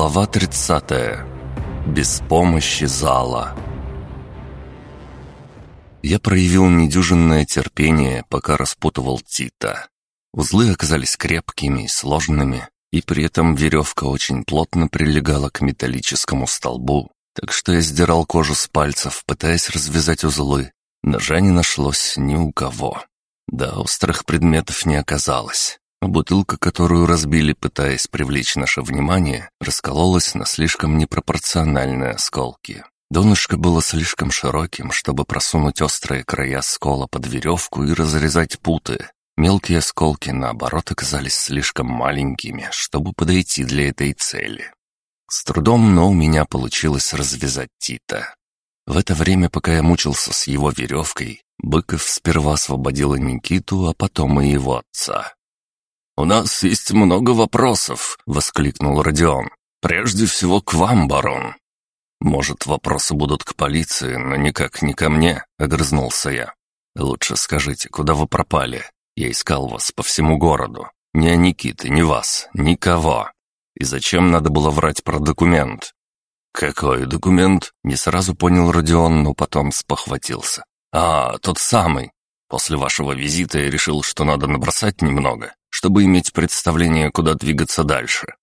Глава 30. Без помощи зала. Я проявил недюжинное терпение, пока распутывал Тита. Узлы оказались крепкими и сложными, и при этом веревка очень плотно прилегала к металлическому столбу, так что я сдирал кожу с пальцев, пытаясь развязать узлы. Ножа не нашлось ни у кого. Да, острых предметов не оказалось. А бутылка, которую разбили, пытаясь привлечь наше внимание, раскололась на слишком непропорциональные осколки. Донышко было слишком широким, чтобы просунуть острые края скола под веревку и разрезать путы. Мелкие осколки, наоборот, оказались слишком маленькими, чтобы подойти для этой цели. С трудом, но у меня получилось развязать Тита. В это время, пока я мучился с его веревкой, Быков сперва освободила Никиту, а потом и его отца. «У нас есть много вопросов», — воскликнул Родион. «Прежде всего к вам, барон». «Может, вопросы будут к полиции, но никак не ко мне», — огрызнулся я. «Лучше скажите, куда вы пропали? Я искал вас по всему городу. Ни о Никиты, ни вас, никого. И зачем надо было врать про документ?» «Какой документ?» — не сразу понял Родион, но потом спохватился. «А, тот самый. После вашего визита я решил, что надо набросать немного чтобы иметь представление, куда двигаться дальше.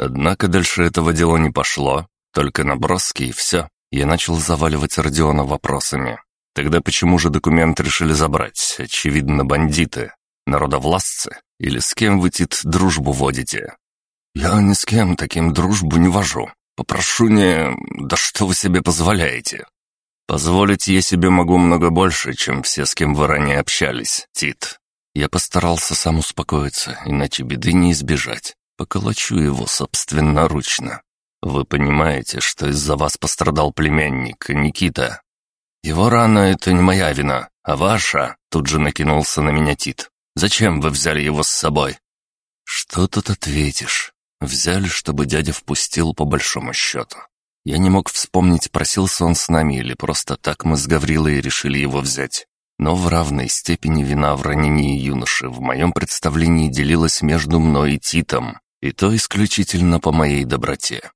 Однако дальше этого дела не пошло, только наброски и все. Я начал заваливать Родиона вопросами. Тогда почему же документ решили забрать? Очевидно, бандиты. Народовластцы? Или с кем вы, Тит, дружбу водите? Я ни с кем таким дружбу не вожу. Попрошу не... Да что вы себе позволяете? Позволить я себе могу много больше, чем все, с кем вы ранее общались, Тит. Я постарался сам успокоиться, иначе беды не избежать. Поколочу его собственноручно. Вы понимаете, что из-за вас пострадал племянник, Никита. Его рана — это не моя вина, а ваша, тут же накинулся на меня Тит. Зачем вы взяли его с собой? Что тут ответишь? Взяли, чтобы дядя впустил по большому счету. Я не мог вспомнить, просился он с нами или просто так мы с Гаврилой решили его взять. Но в равной степени вина в ранении юноши в моем представлении делилась между мной и Титом, и то исключительно по моей доброте.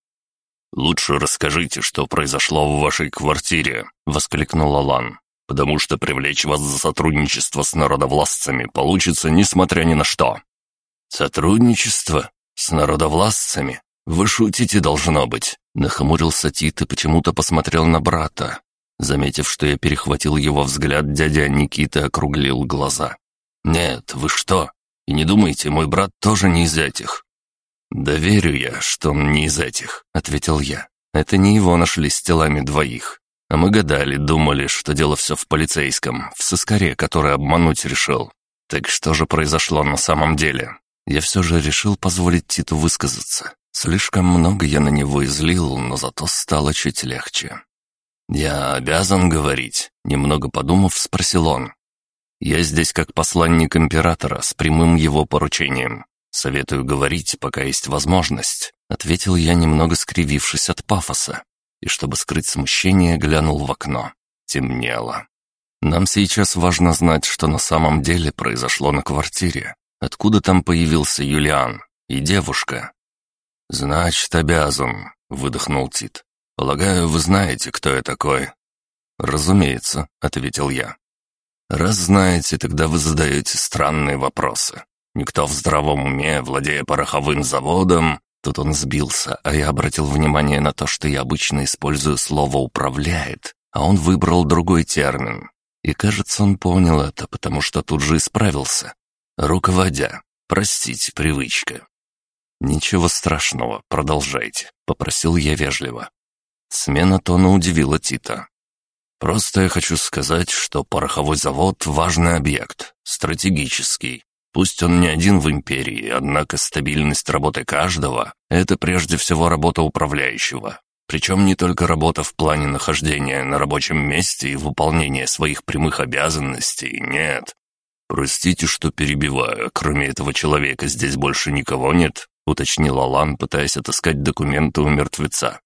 «Лучше расскажите, что произошло в вашей квартире», — воскликнул Алан. «Потому что привлечь вас за сотрудничество с народовластцами получится несмотря ни на что». «Сотрудничество? С народовластцами? Вы шутите, должно быть?» Нахмурился Тит и почему-то посмотрел на брата. Заметив, что я перехватил его взгляд, дядя Никита округлил глаза. «Нет, вы что? И не думайте, мой брат тоже не из этих». «Да верю я, что он не из этих», — ответил я. «Это не его нашли с телами двоих. А мы гадали, думали, что дело все в полицейском, в сыскаре, который обмануть решил. Так что же произошло на самом деле? Я все же решил позволить Титу высказаться. Слишком много я на него излил, но зато стало чуть легче. «Я обязан говорить?» — немного подумав, спросил он. «Я здесь как посланник императора с прямым его поручением. Советую говорить, пока есть возможность», — ответил я, немного скривившись от пафоса. И чтобы скрыть смущение, глянул в окно. Темнело. «Нам сейчас важно знать, что на самом деле произошло на квартире. Откуда там появился Юлиан и девушка?» «Значит, обязан», — выдохнул Тит. «Полагаю, вы знаете, кто я такой?» «Разумеется», — ответил я. «Раз знаете, тогда вы задаете странные вопросы. Никто в здравом уме, владея пороховым заводом...» Тут он сбился, а я обратил внимание на то, что я обычно использую слово «управляет», а он выбрал другой термин. И кажется, он понял это, потому что тут же исправился. «Руководя. Простите, привычка». «Ничего страшного, продолжайте», — попросил я вежливо. Смена тона удивила Тита. «Просто я хочу сказать, что пороховой завод — важный объект, стратегический. Пусть он не один в империи, однако стабильность работы каждого — это прежде всего работа управляющего. Причем не только работа в плане нахождения на рабочем месте и выполнения своих прямых обязанностей, нет. «Простите, что перебиваю, кроме этого человека здесь больше никого нет?» — уточнил Алан, пытаясь отыскать документы у мертвеца.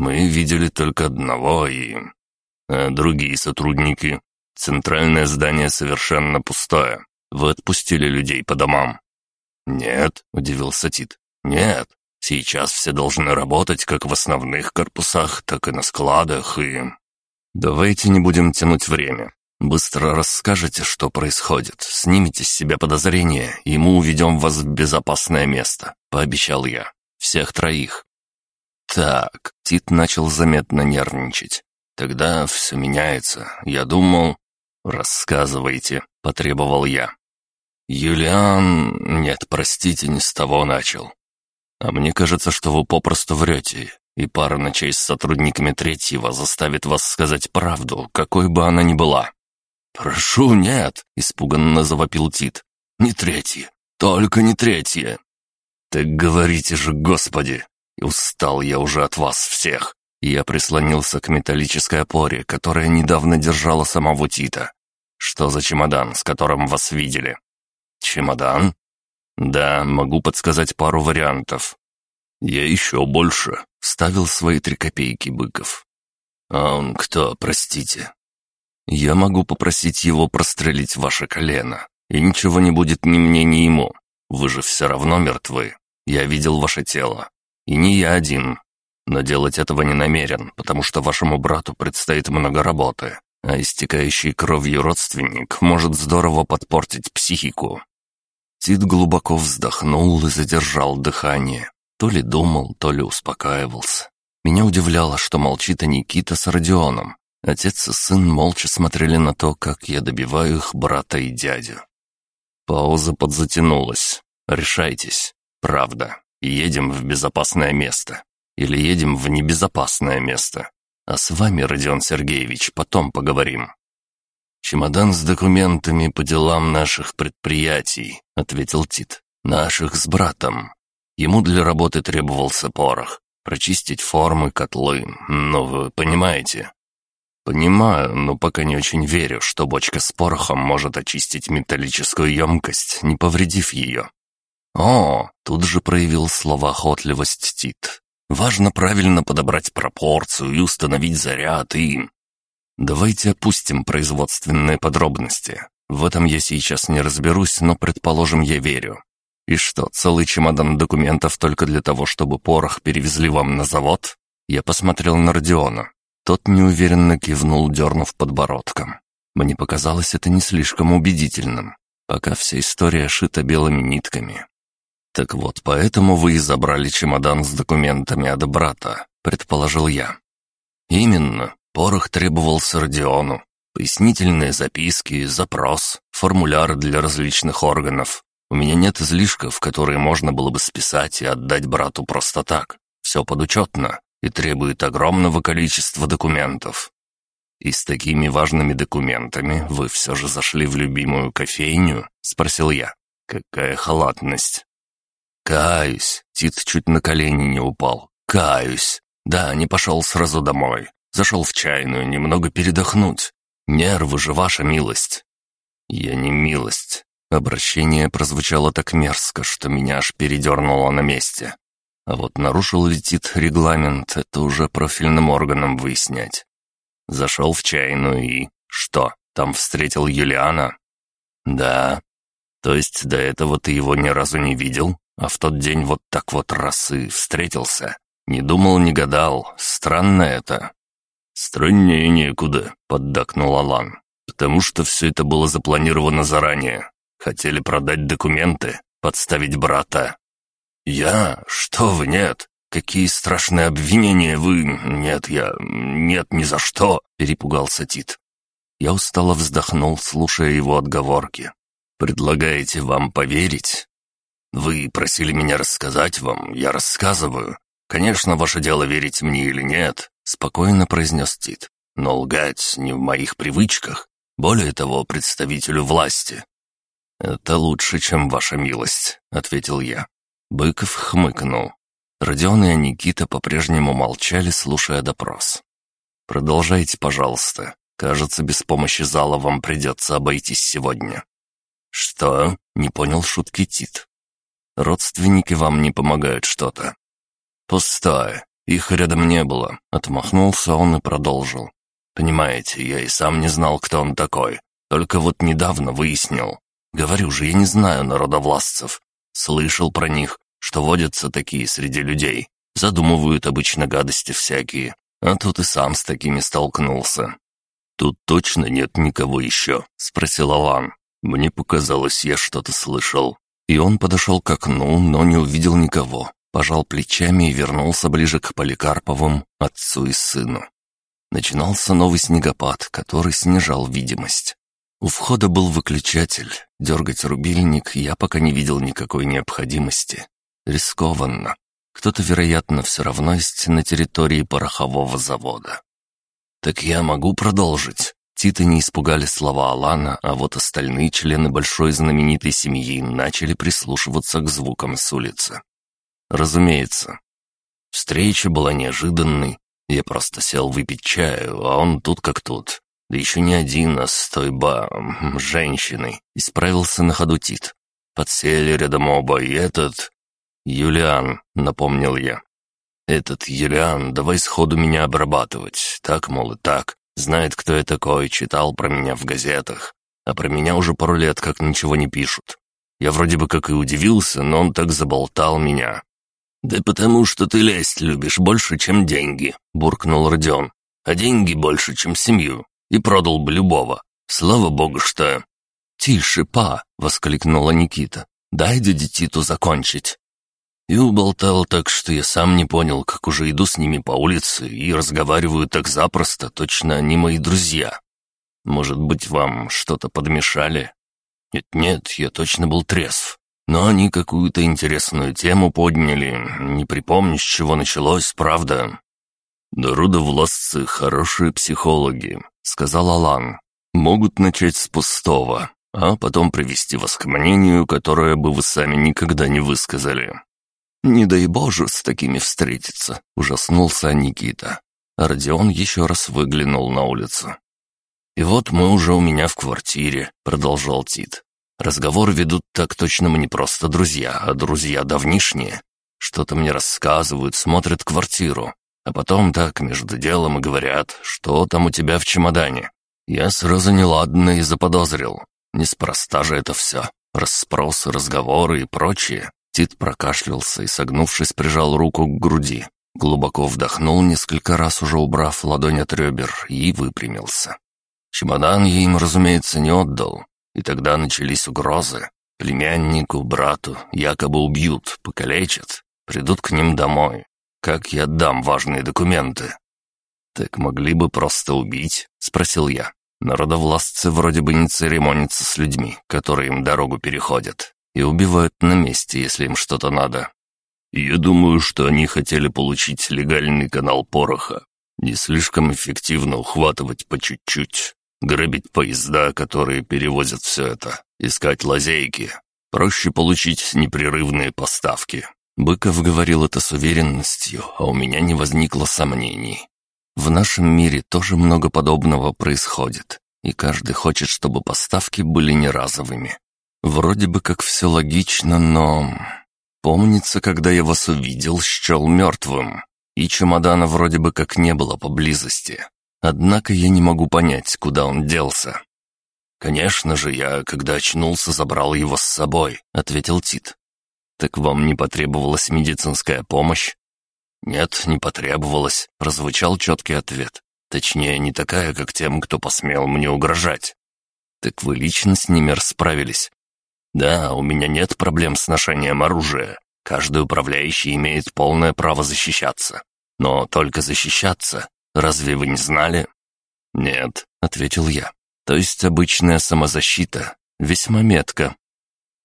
Мы видели только одного и... А другие сотрудники. Центральное здание совершенно пустое. Вы отпустили людей по домам?» «Нет», — удивился Тит. «Нет. Сейчас все должны работать как в основных корпусах, так и на складах, и...» «Давайте не будем тянуть время. Быстро расскажете, что происходит, снимите с себя подозрения, и мы уведем вас в безопасное место», — пообещал я. «Всех троих». «Так», — Тит начал заметно нервничать. «Тогда все меняется. Я думал...» «Рассказывайте», — потребовал я. «Юлиан... Нет, простите, не с того начал. А мне кажется, что вы попросту врете, и пара ночей с сотрудниками третьего заставит вас сказать правду, какой бы она ни была». «Прошу, нет!» — испуганно завопил Тит. «Не третье! Только не третье!» «Так говорите же, Господи! Устал я уже от вас всех!» Я прислонился к металлической опоре, которая недавно держала самого Тита. «Что за чемодан, с которым вас видели?» «Чемодан?» «Да, могу подсказать пару вариантов». «Я еще больше», — вставил свои три копейки Быков. «А он кто, простите?» Я могу попросить его прострелить ваше колено, и ничего не будет ни мне, ни ему. Вы же все равно мертвы. Я видел ваше тело. И не я один. Но делать этого не намерен, потому что вашему брату предстоит много работы, а истекающий кровью родственник может здорово подпортить психику». Тит глубоко вздохнул и задержал дыхание. То ли думал, то ли успокаивался. Меня удивляло, что молчит и Никита с Родионом, Отец и сын молча смотрели на то, как я добиваю их брата и дядю. Пауза подзатянулась. «Решайтесь. Правда. Едем в безопасное место. Или едем в небезопасное место. А с вами, Родион Сергеевич, потом поговорим». «Чемодан с документами по делам наших предприятий», — ответил Тит. «Наших с братом. Ему для работы требовался порох. Прочистить формы, котлы. Ну, вы понимаете?» «Понимаю, но пока не очень верю, что бочка с порохом может очистить металлическую емкость, не повредив ее». «О!» — тут же проявил словоохотливость Тит. «Важно правильно подобрать пропорцию и установить заряд, и...» «Давайте опустим производственные подробности. В этом я сейчас не разберусь, но, предположим, я верю. И что, целый чемодан документов только для того, чтобы порох перевезли вам на завод?» Я посмотрел на Родиона. Тот неуверенно кивнул, дернув подбородком. Мне показалось это не слишком убедительным, пока вся история шита белыми нитками. «Так вот, поэтому вы и забрали чемодан с документами от брата», — предположил я. «Именно. Порох требовался Родиону. Пояснительные записки, запрос, формуляры для различных органов. У меня нет излишков, которые можно было бы списать и отдать брату просто так. Все подучетно и требует огромного количества документов. И с такими важными документами вы все же зашли в любимую кофейню?» — спросил я. «Какая халатность!» «Каюсь!» — Тит чуть на колени не упал. «Каюсь! Да, не пошел сразу домой. Зашел в чайную немного передохнуть. Нервы же ваша милость!» «Я не милость!» Обращение прозвучало так мерзко, что меня аж передернуло на месте. А вот нарушил ли Тит регламент, это уже профильным органам выяснять. Зашел в чайную и... Что, там встретил Юлиана? Да. То есть до этого ты его ни разу не видел, а в тот день вот так вот раз встретился? Не думал, не гадал. Странно это. Страннее некуда, поддакнул Алан. Потому что все это было запланировано заранее. Хотели продать документы, подставить брата, «Я? Что вы, нет? Какие страшные обвинения вы... Нет, я... Нет, ни за что!» — перепугался Тит. Я устало вздохнул, слушая его отговорки. «Предлагаете вам поверить?» «Вы просили меня рассказать вам, я рассказываю. Конечно, ваше дело, верить мне или нет», — спокойно произнес Тит. «Но лгать не в моих привычках. Более того, представителю власти». «Это лучше, чем ваша милость», — ответил я. Быков хмыкнул. Родион и Никита по-прежнему молчали, слушая допрос. «Продолжайте, пожалуйста. Кажется, без помощи зала вам придется обойтись сегодня». «Что?» — не понял шутки Тит. «Родственники вам не помогают что-то». «Пустое. Их рядом не было», — отмахнулся он и продолжил. «Понимаете, я и сам не знал, кто он такой. Только вот недавно выяснил. Говорю же, я не знаю народовластцев. Слышал про них, что водятся такие среди людей. Задумывают обычно гадости всякие. А тут и сам с такими столкнулся. «Тут точно нет никого еще?» — спросил Алан. «Мне показалось, я что-то слышал». И он подошел к окну, но не увидел никого. Пожал плечами и вернулся ближе к Поликарповым, отцу и сыну. Начинался новый снегопад, который снижал видимость. У входа был выключатель. Дергать рубильник я пока не видел никакой необходимости. Рискованно. Кто-то, вероятно, все равно есть на территории порохового завода. «Так я могу продолжить?» Тита не испугали слова Алана, а вот остальные члены большой знаменитой семьи начали прислушиваться к звукам с улицы. Разумеется. Встреча была неожиданной. Я просто сел выпить чаю, а он тут как тут. Да еще не один, а с той ба... женщиной. Исправился на ходу Тит. Подсели рядом оба, и этот... «Юлиан», — напомнил я. «Этот Юлиан, давай сходу меня обрабатывать. Так, мол, и так. Знает, кто я такой, читал про меня в газетах. А про меня уже пару лет как ничего не пишут. Я вроде бы как и удивился, но он так заболтал меня». «Да потому что ты лезть любишь больше, чем деньги», — буркнул Родион. «А деньги больше, чем семью. И продал бы любого. Слава богу, что...» «Тише, па!» — воскликнула Никита. «Дай дяде Титу закончить». И уболтал так, что я сам не понял, как уже иду с ними по улице и разговариваю так запросто, точно они мои друзья. Может быть, вам что-то подмешали? Нет-нет, я точно был трезв. Но они какую-то интересную тему подняли. Не припомню, с чего началось, правда. «Народовластцы — хорошие психологи», — сказал Алан. «Могут начать с пустого, а потом привести вас к мнению, которое бы вы сами никогда не высказали. «Не дай Боже с такими встретиться», — ужаснулся Никита. Родион еще раз выглянул на улицу. «И вот мы уже у меня в квартире», — продолжал Тит. «Разговор ведут так точно мы не просто друзья, а друзья давнишние. Что-то мне рассказывают, смотрят квартиру, а потом так между делом и говорят, что там у тебя в чемодане. Я сразу неладно и заподозрил. Неспроста же это все. Расспросы, разговоры и прочее. Тит прокашлялся и, согнувшись, прижал руку к груди. Глубоко вдохнул, несколько раз уже убрав ладонь от ребер, и выпрямился. Чемодан я им, разумеется, не отдал. И тогда начались угрозы. Племяннику, брату якобы убьют, покалечат, придут к ним домой. Как я отдам важные документы? «Так могли бы просто убить?» — спросил я. Народовластцы вроде бы не церемонятся с людьми, которые им дорогу переходят и убивают на месте, если им что-то надо. Я думаю, что они хотели получить легальный канал пороха. Не слишком эффективно ухватывать по чуть-чуть, грабить поезда, которые перевозят все это, искать лазейки. Проще получить непрерывные поставки. Быков говорил это с уверенностью, а у меня не возникло сомнений. В нашем мире тоже много подобного происходит, и каждый хочет, чтобы поставки были не разовыми, Вроде бы как все логично, но... Помнится, когда я вас увидел, счел мертвым, и чемодана вроде бы как не было поблизости. Однако я не могу понять, куда он делся. «Конечно же, я, когда очнулся, забрал его с собой», — ответил Тит. «Так вам не потребовалась медицинская помощь?» «Нет, не потребовалась», — прозвучал четкий ответ. «Точнее, не такая, как тем, кто посмел мне угрожать». «Так вы лично с ними расправились?» Да, у меня нет проблем с ношением оружия. Каждый управляющий имеет полное право защищаться. Но только защищаться. Разве вы не знали? Нет, ответил я. То есть обычная самозащита. Весьма метко.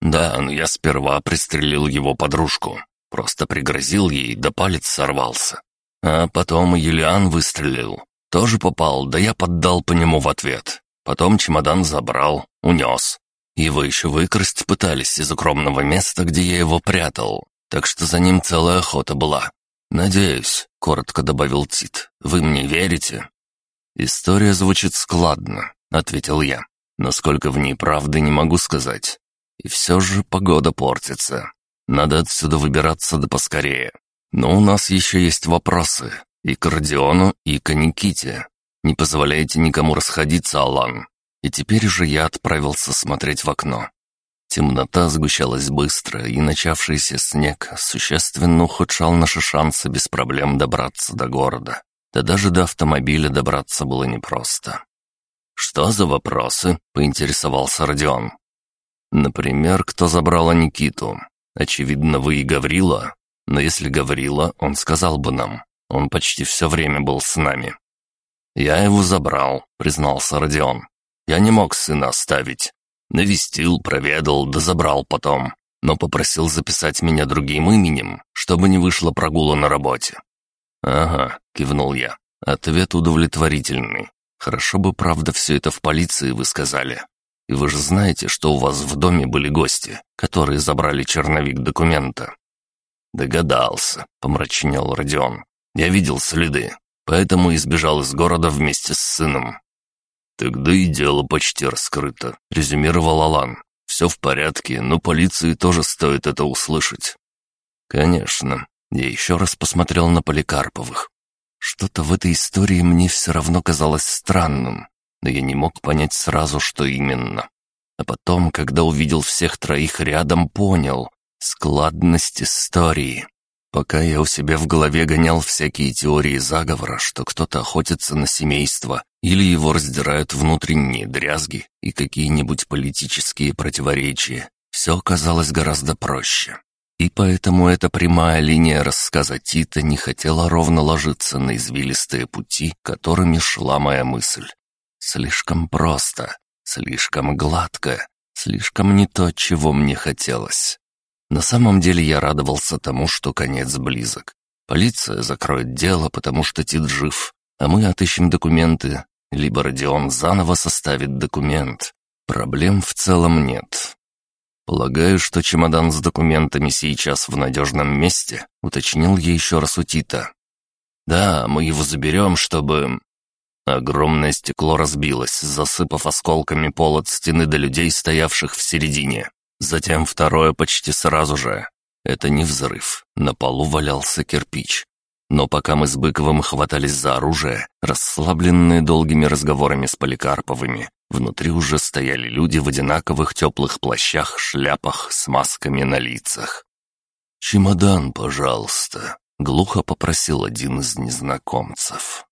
Да, но я сперва пристрелил его подружку. Просто пригрозил ей, да палец сорвался. А потом Юлиан выстрелил. Тоже попал, да я поддал по нему в ответ. Потом чемодан забрал, унес. Его еще выкрасть пытались из укромного места, где я его прятал, так что за ним целая охота была. «Надеюсь», — коротко добавил Тит, — «вы мне верите?» «История звучит складно», — ответил я. «Насколько в ней правды, не могу сказать. И все же погода портится. Надо отсюда выбираться да поскорее. Но у нас еще есть вопросы. И к Родиону, и к Никите. Не позволяйте никому расходиться, Алан. И теперь же я отправился смотреть в окно. Темнота сгущалась быстро, и начавшийся снег существенно ухудшал наши шансы без проблем добраться до города. Да даже до автомобиля добраться было непросто. «Что за вопросы?» — поинтересовался Родион. «Например, кто забрал Никиту? Очевидно, вы и Гаврила. Но если Гаврила, он сказал бы нам. Он почти все время был с нами». «Я его забрал», — признался Родион. «Я не мог сына оставить. Навестил, проведал, да забрал потом. Но попросил записать меня другим именем, чтобы не вышло прогула на работе». «Ага», — кивнул я. «Ответ удовлетворительный. Хорошо бы, правда, все это в полиции вы сказали. И вы же знаете, что у вас в доме были гости, которые забрали черновик документа». «Догадался», — помрачнел Родион. «Я видел следы, поэтому избежал из города вместе с сыном». «Тогда и дело почти раскрыто», — резюмировал Алан. «Все в порядке, но полиции тоже стоит это услышать». «Конечно». Я еще раз посмотрел на Поликарповых. Что-то в этой истории мне все равно казалось странным, но я не мог понять сразу, что именно. А потом, когда увидел всех троих рядом, понял — складность истории. Пока я у себя в голове гонял всякие теории заговора, что кто-то охотится на семейство, или его раздирают внутренние дрязги и какие-нибудь политические противоречия, все оказалось гораздо проще. И поэтому эта прямая линия рассказа Тита не хотела ровно ложиться на извилистые пути, которыми шла моя мысль. Слишком просто, слишком гладко, слишком не то, чего мне хотелось. На самом деле я радовался тому, что конец близок. Полиция закроет дело, потому что Тит жив, а мы отыщем документы, либо Родион заново составит документ. Проблем в целом нет. «Полагаю, что чемодан с документами сейчас в надежном месте», — уточнил я еще раз у Тита. «Да, мы его заберем, чтобы...» Огромное стекло разбилось, засыпав осколками пол от стены до людей, стоявших в середине. Затем второе почти сразу же. Это не взрыв. На полу валялся кирпич. Но пока мы с Быковым хватались за оружие, расслабленные долгими разговорами с Поликарповыми, внутри уже стояли люди в одинаковых теплых плащах, шляпах с масками на лицах. «Чемодан, пожалуйста», — глухо попросил один из незнакомцев.